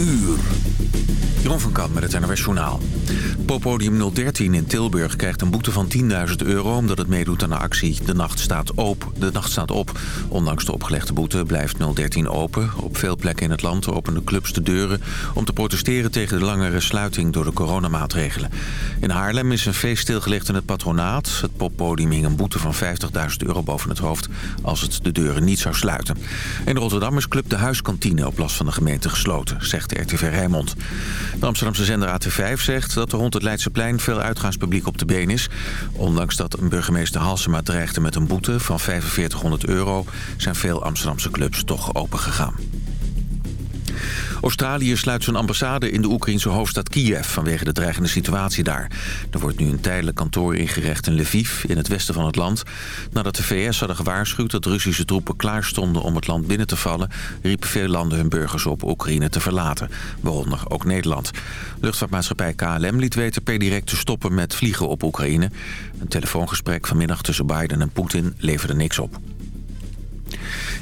uur. Jeroen van Kamp met het NRS Journaal. Poppodium 013 in Tilburg krijgt een boete van 10.000 euro... omdat het meedoet aan de actie De Nacht staat op. De nacht staat op. Ondanks de opgelegde boete blijft 013 open. Op veel plekken in het land openen clubs de deuren... om te protesteren tegen de langere sluiting door de coronamaatregelen. In Haarlem is een feest stilgelegd in het patronaat. Het poppodium hing een boete van 50.000 euro boven het hoofd... als het de deuren niet zou sluiten. In Rotterdam is Club de Huiskantine op last van de gemeente gesloten... zegt RTV Rijnmond. De Amsterdamse zender AT5 zegt dat er rond het Leidseplein veel uitgaanspubliek op de been is. Ondanks dat een burgemeester Halsema dreigde met een boete van 4500 euro... zijn veel Amsterdamse clubs toch opengegaan. Australië sluit zijn ambassade in de Oekraïnse hoofdstad Kiev vanwege de dreigende situatie daar. Er wordt nu een tijdelijk kantoor ingericht in Lviv, in het westen van het land. Nadat de VS hadden gewaarschuwd dat Russische troepen klaar stonden om het land binnen te vallen... riepen veel landen hun burgers op Oekraïne te verlaten, waaronder ook Nederland. Luchtvaartmaatschappij KLM liet weten per direct te stoppen met vliegen op Oekraïne. Een telefoongesprek vanmiddag tussen Biden en Poetin leverde niks op.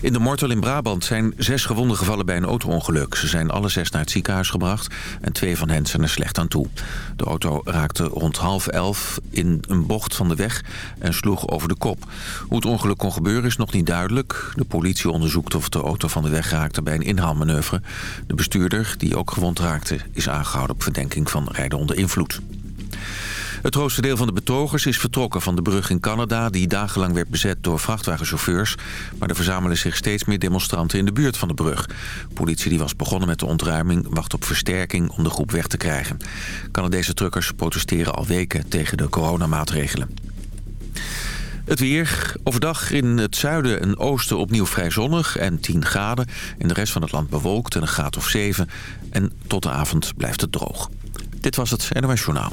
In de Mortel in Brabant zijn zes gewonden gevallen bij een auto-ongeluk. Ze zijn alle zes naar het ziekenhuis gebracht en twee van hen zijn er slecht aan toe. De auto raakte rond half elf in een bocht van de weg en sloeg over de kop. Hoe het ongeluk kon gebeuren is nog niet duidelijk. De politie onderzoekt of de auto van de weg raakte bij een inhaalmanoeuvre. De bestuurder, die ook gewond raakte, is aangehouden op verdenking van rijden onder invloed. Het grootste deel van de betogers is vertrokken van de brug in Canada... die dagenlang werd bezet door vrachtwagenchauffeurs. Maar er verzamelen zich steeds meer demonstranten in de buurt van de brug. Politie die was begonnen met de ontruiming... wacht op versterking om de groep weg te krijgen. Canadese truckers protesteren al weken tegen de coronamaatregelen. Het weer. Overdag in het zuiden en oosten opnieuw vrij zonnig en 10 graden. In de rest van het land bewolkt en een graad of 7. En tot de avond blijft het droog. Dit was het NOS Journaal.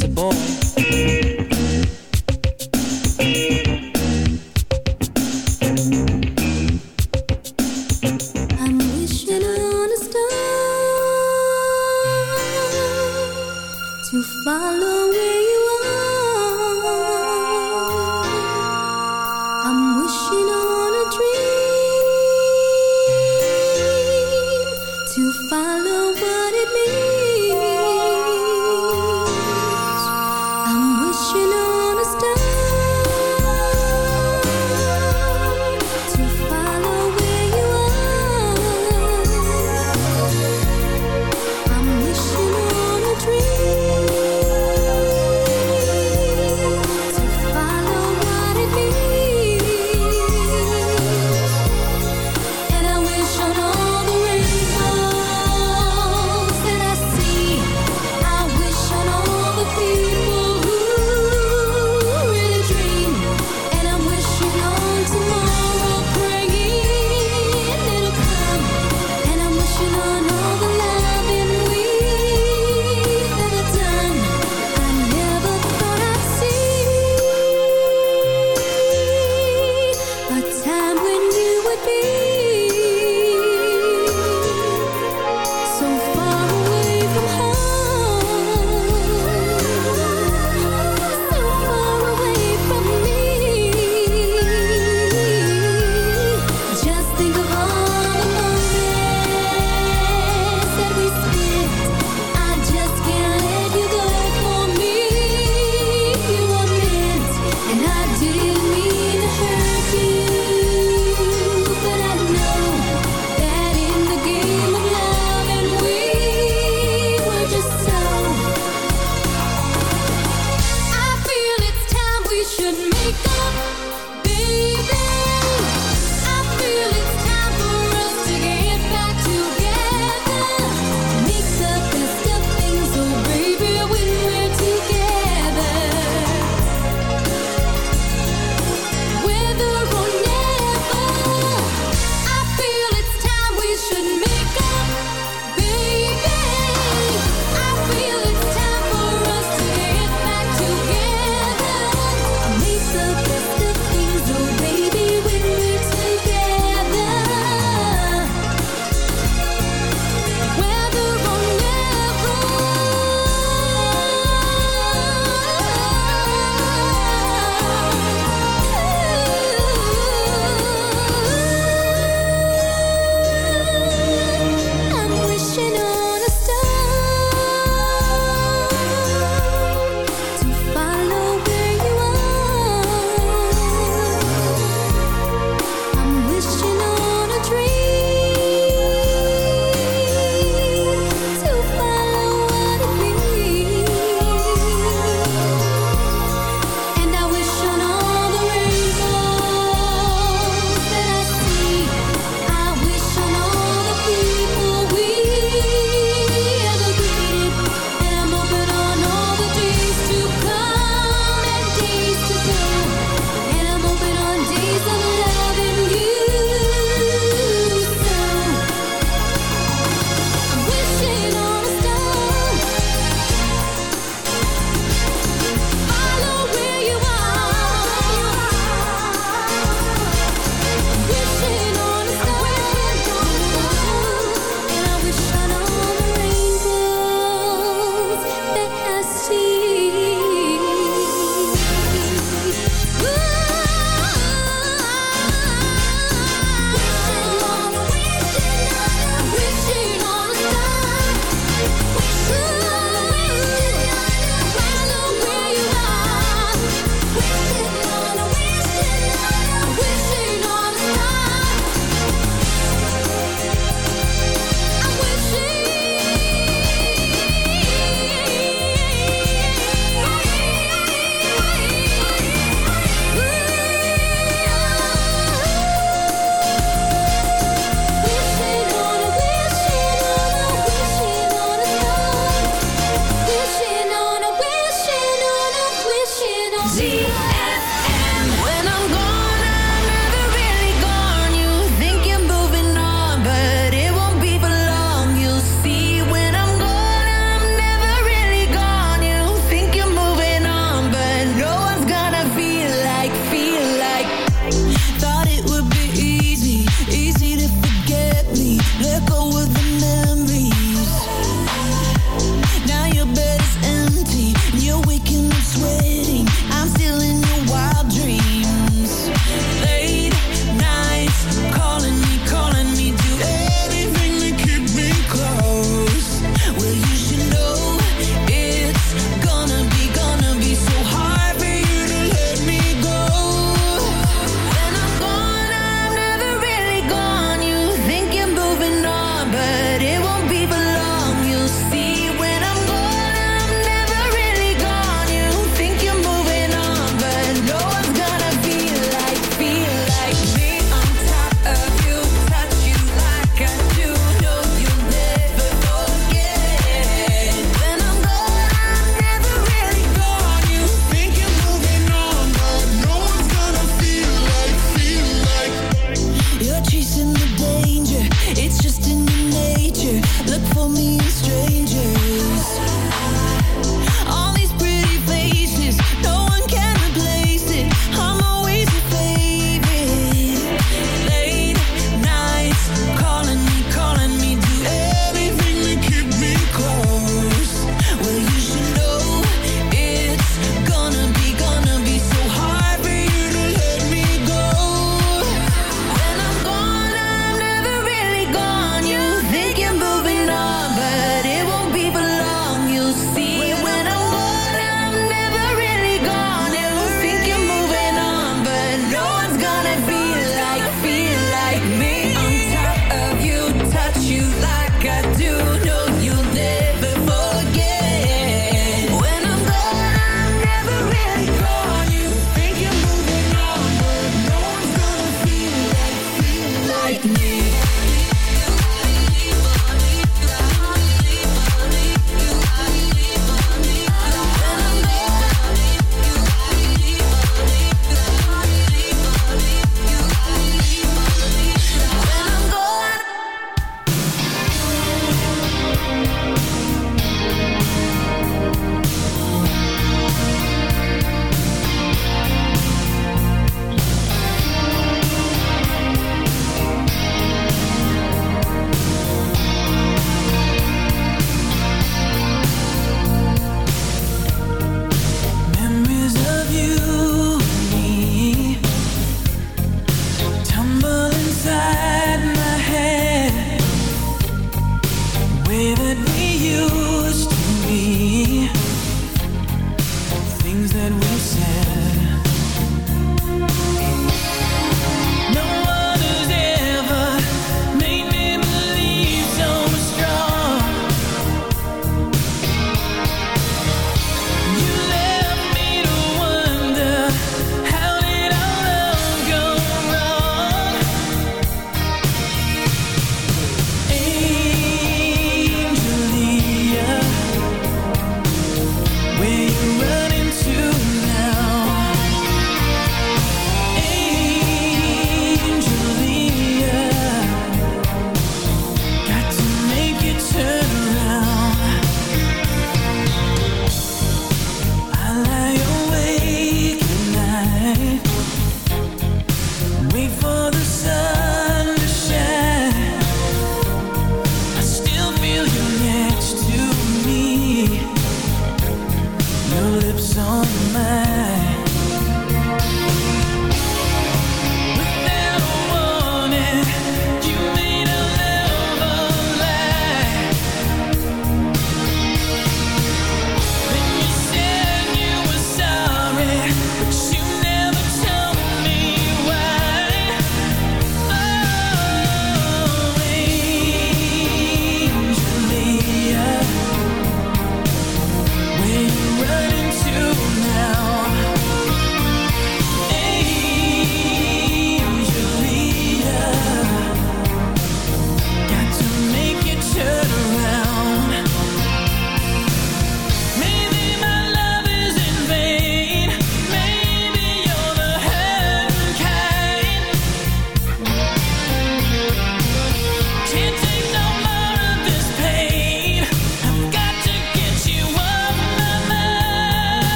as a boy.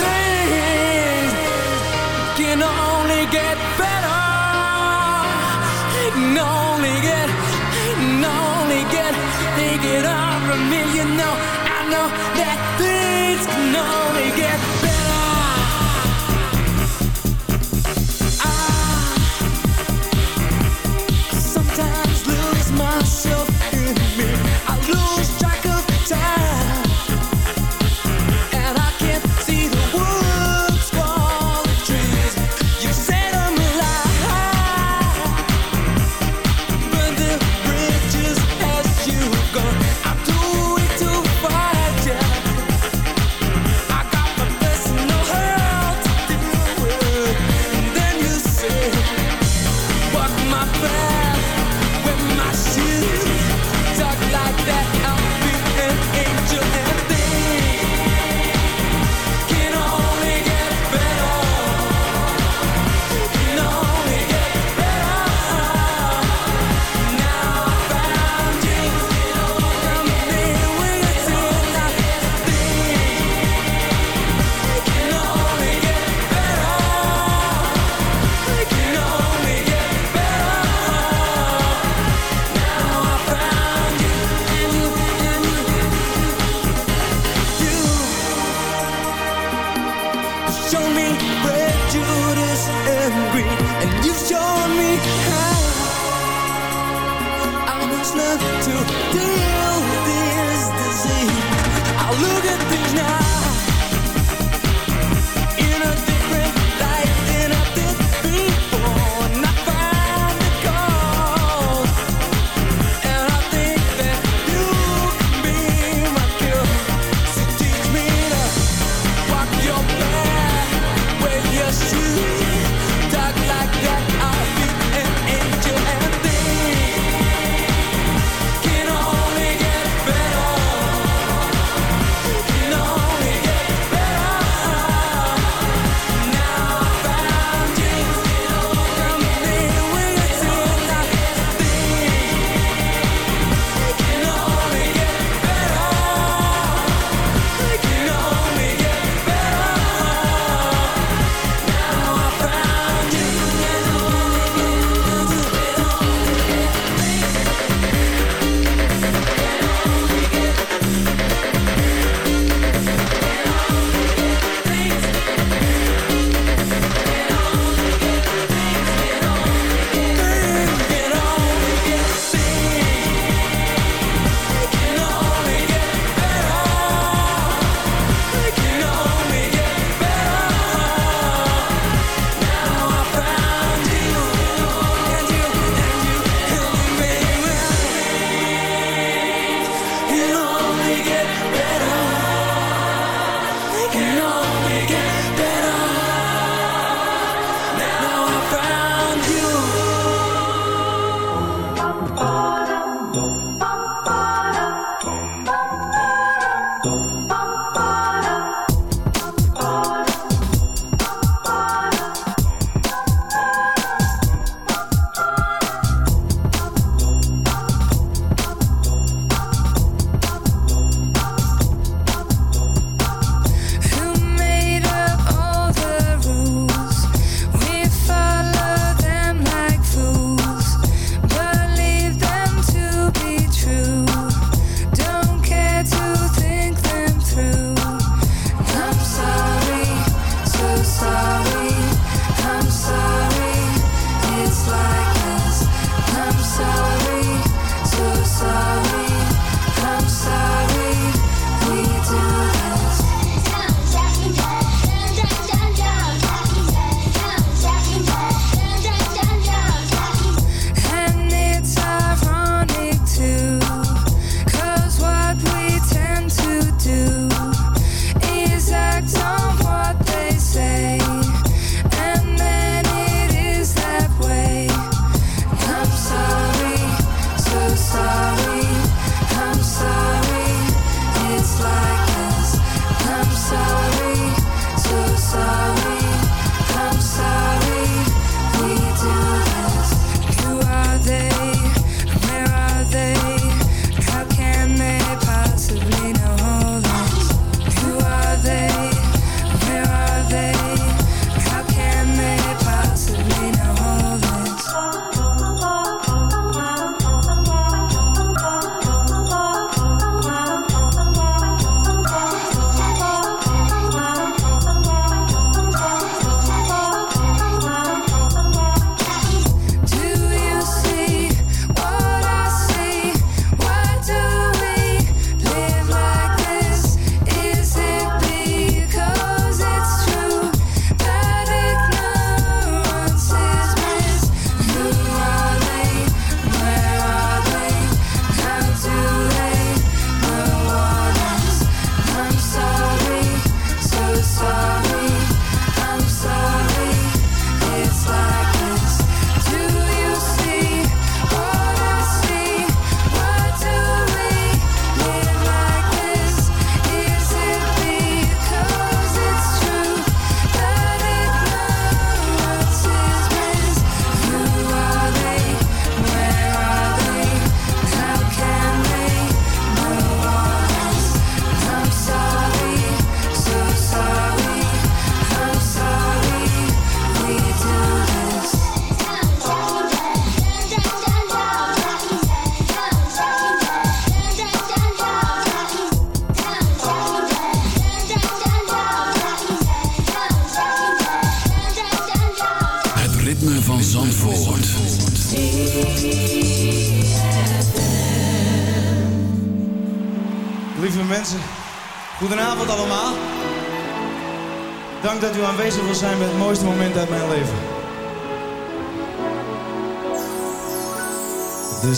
things can only get better. Can only get, can only get, me. You know, I know that things can only get better.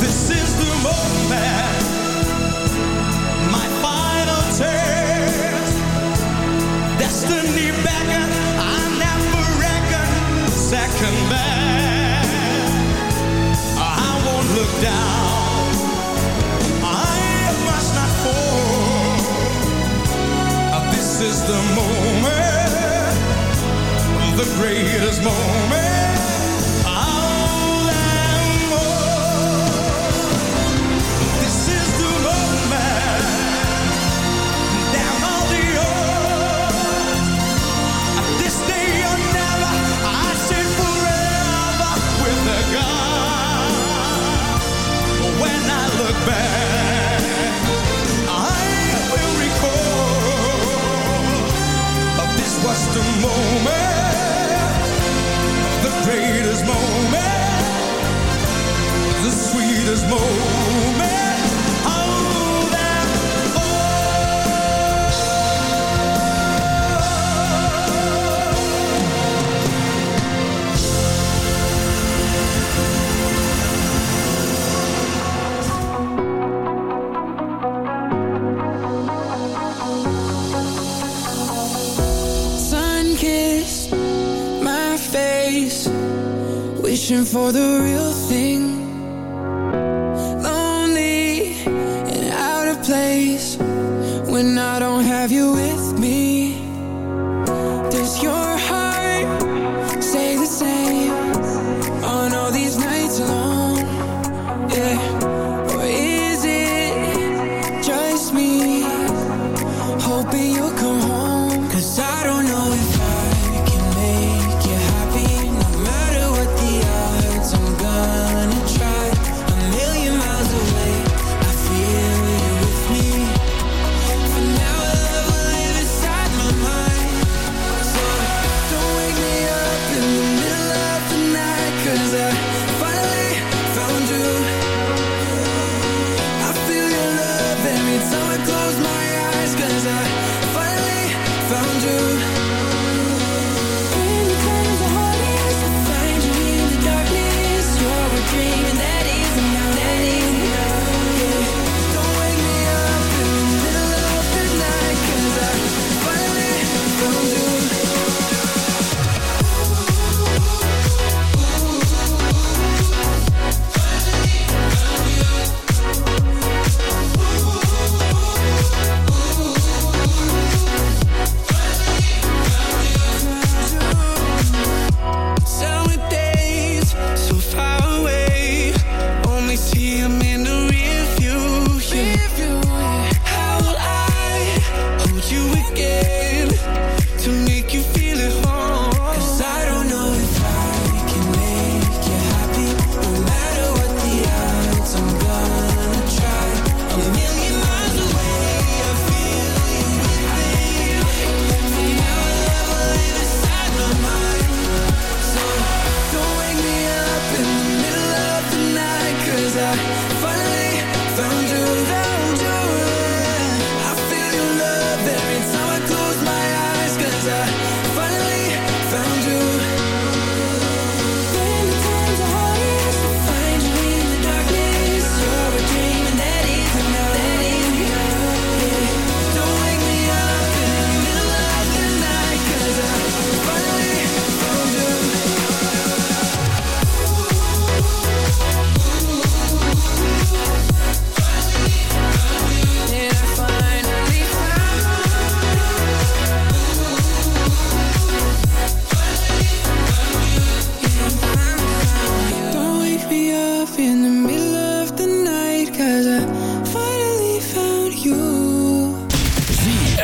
this is the moment, my final. Destiny I never reckon second. I won't look down, I must not fall. This is the moment, the greatest moment.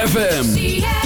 ZFM.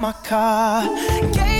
my car. Yeah.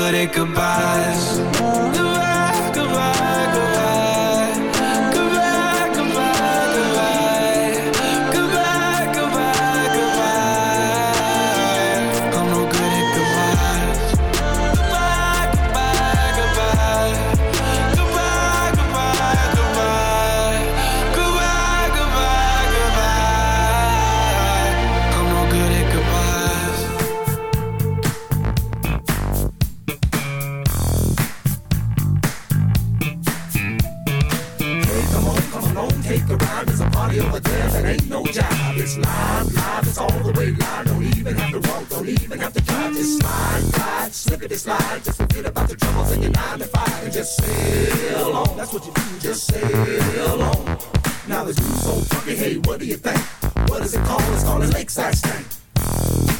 Good at goodbyes. Slide, slippity slide. Just forget about the troubles in your nine to five and just sail on. That's what you do, just sail on. Now the dude's so funky, hey, what do you think? What is it called? It's called a lakeside stank.